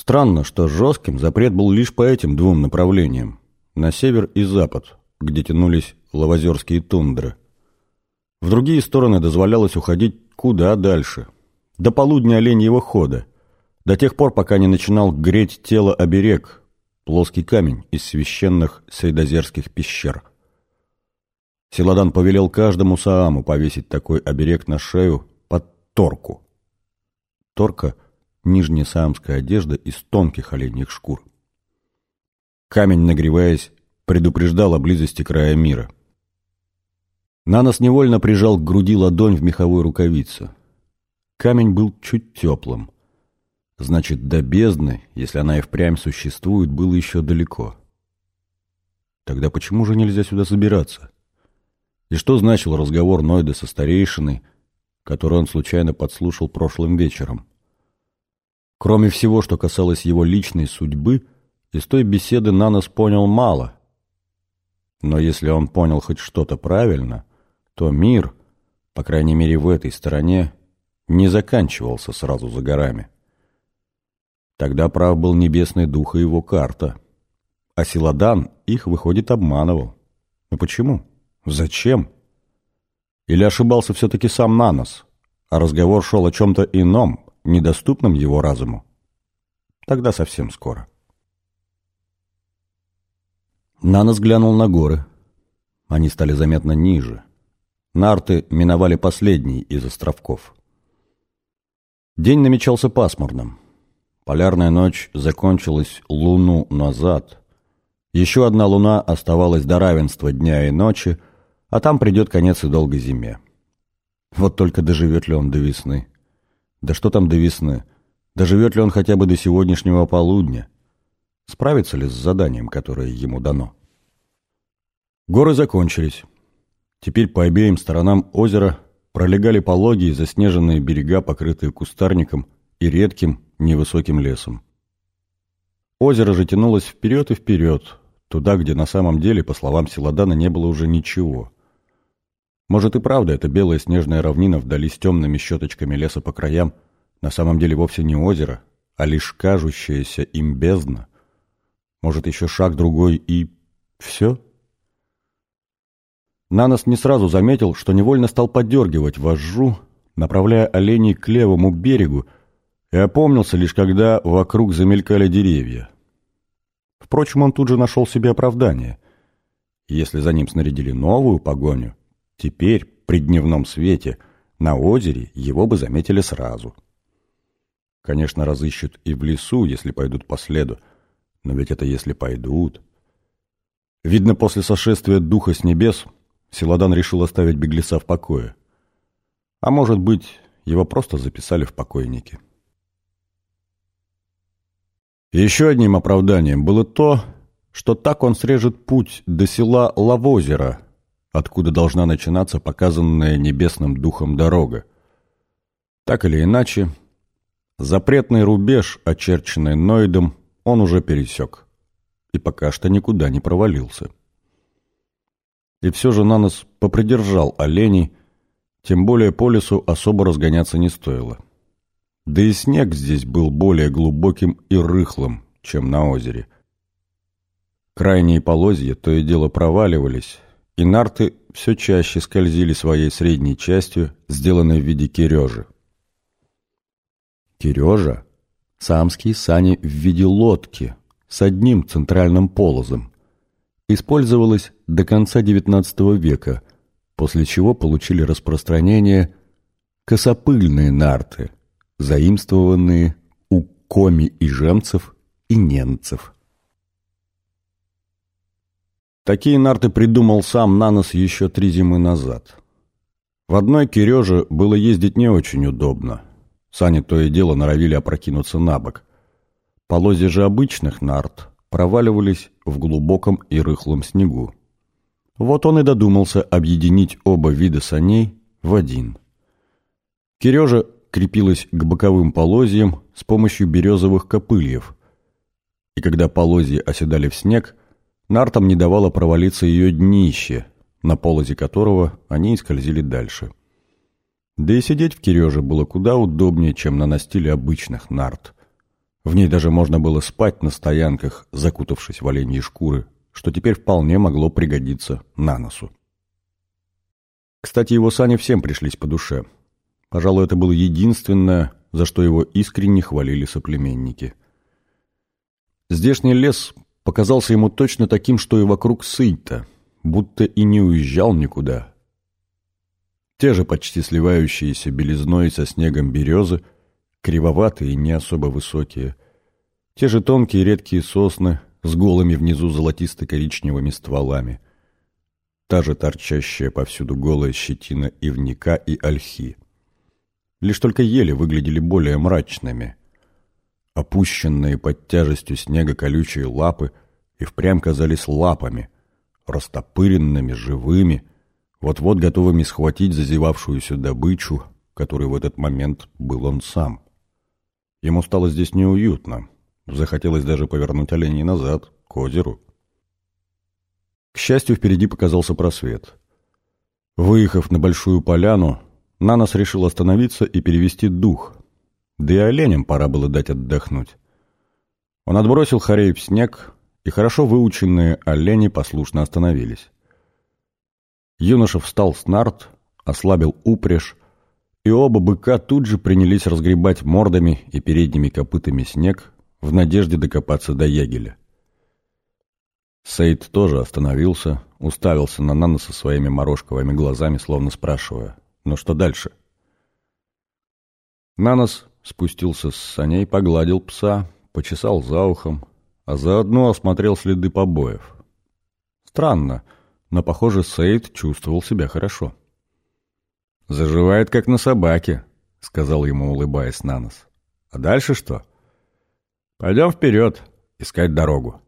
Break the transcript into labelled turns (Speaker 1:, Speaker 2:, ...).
Speaker 1: Странно, что жестким запрет был лишь по этим двум направлениям – на север и запад, где тянулись лавозерские тундры. В другие стороны дозволялось уходить куда дальше, до полудня оленьего хода, до тех пор, пока не начинал греть тело оберег, плоский камень из священных сейдозерских пещер. Силадан повелел каждому Сааму повесить такой оберег на шею под торку. Торка – нижняя саамская одежда из тонких оленьих шкур. Камень, нагреваясь, предупреждал о близости края мира. Нанос невольно прижал к груди ладонь в меховой рукавице. Камень был чуть теплым. Значит, до бездны, если она и впрямь существует, было еще далеко. Тогда почему же нельзя сюда забираться? И что значил разговор Нойда со старейшиной, который он случайно подслушал прошлым вечером? Кроме всего, что касалось его личной судьбы, из той беседы Нанос понял мало. Но если он понял хоть что-то правильно, то мир, по крайней мере в этой стороне, не заканчивался сразу за горами. Тогда прав был небесный дух и его карта. А Силадан их, выходит, обманывал. Но почему? Зачем? Или ошибался все-таки сам Нанос, а разговор шел о чем-то ином, недоступном его разуму? Тогда совсем скоро. Нанос глянул на горы. Они стали заметно ниже. Нарты миновали последний из островков. День намечался пасмурным. Полярная ночь закончилась луну назад. Еще одна луна оставалась до равенства дня и ночи, а там придет конец и долгой зиме. Вот только доживет ли он до весны? Да что там до весны? Доживет ли он хотя бы до сегодняшнего полудня? Справится ли с заданием, которое ему дано? Горы закончились. Теперь по обеим сторонам озера пролегали пологие заснеженные берега, покрытые кустарником и редким невысоким лесом. Озеро же тянулось вперед и вперед, туда, где на самом деле, по словам Силадана, не было уже ничего. Может и правда, эта белая снежная равнина вдали с темными щеточками леса по краям на самом деле вовсе не озеро, а лишь кажущаяся им бездна. Может, еще шаг другой и... все? Нанос не сразу заметил, что невольно стал подергивать вожжу, направляя оленей к левому берегу, и опомнился лишь когда вокруг замелькали деревья. Впрочем, он тут же нашел себе оправдание. Если за ним снарядили новую погоню, теперь, при дневном свете, на озере его бы заметили сразу. Конечно, разыщут и в лесу, если пойдут по следу, но ведь это если пойдут. Видно, после сошествия духа с небес Силадан решил оставить беглеца в покое. А может быть, его просто записали в покойники. Еще одним оправданием было то, что так он срежет путь до села Лавозера, откуда должна начинаться показанная небесным духом дорога. Так или иначе, запретный рубеж, очерченный Ноидом, он уже пересек и пока что никуда не провалился. И все же Нанос попридержал оленей, тем более по лесу особо разгоняться не стоило. Да и снег здесь был более глубоким и рыхлым, чем на озере. Крайние полозья то и дело проваливались, и нарты все чаще скользили своей средней частью, сделанной в виде кирежи. Кирежа – самские сани в виде лодки с одним центральным полозом использовалась до конца XIX века, после чего получили распространение косопыльные нарты, заимствованные у коми и жемцев и немцев. Такие нарты придумал сам Нанос еще три зимы назад. В одной Киреже было ездить не очень удобно. Сани то и дело норовили опрокинуться на бок. Полозья же обычных нарт проваливались в глубоком и рыхлом снегу. Вот он и додумался объединить оба вида саней в один. Кирежа крепилась к боковым полозьям с помощью березовых копыльев, и когда полозья оседали в снег, нартам не давало провалиться ее днище, на полозе которого они и скользили дальше. Да и сидеть в Киреже было куда удобнее, чем на настиле обычных нарт. В ней даже можно было спать на стоянках, закутавшись в оленьи шкуры, что теперь вполне могло пригодиться на носу. Кстати, его сани всем пришлись по душе. Пожалуй, это было единственное, за что его искренне хвалили соплеменники. Здешний лес показался ему точно таким, что и вокруг Сыйта, будто и не уезжал никуда. Те же почти сливающиеся белизной со снегом березы, кривоватые и не особо высокие, те же тонкие редкие сосны с голыми внизу золотисто-коричневыми стволами, та же торчащая повсюду голая щетина ивника и ольхи. Лишь только ели выглядели более мрачными. Опущенные под тяжестью снега колючие лапы и впрямь казались лапами, растопыренными, живыми, вот-вот готовыми схватить зазевавшуюся добычу, которой в этот момент был он сам. Ему стало здесь неуютно. Захотелось даже повернуть оленей назад, к озеру. К счастью, впереди показался просвет. Выехав на большую поляну, Нанос решил остановиться и перевести дух. Да и оленям пора было дать отдохнуть. Он отбросил хорей в снег, и хорошо выученные олени послушно остановились. Юноша встал с нарт, ослабил упряжь, и оба быка тут же принялись разгребать мордами и передними копытами снег в надежде докопаться до ягеля. Саид тоже остановился, уставился на Нана со своими морожковыми глазами, словно спрашивая, «Ну что дальше?» Нанос спустился с саней, погладил пса, почесал за ухом, а заодно осмотрел следы побоев. Странно, — но, похоже, Сейд чувствовал себя хорошо. «Заживает, как на собаке», — сказал ему, улыбаясь на нос. «А дальше что?» «Пойдем вперед, искать дорогу».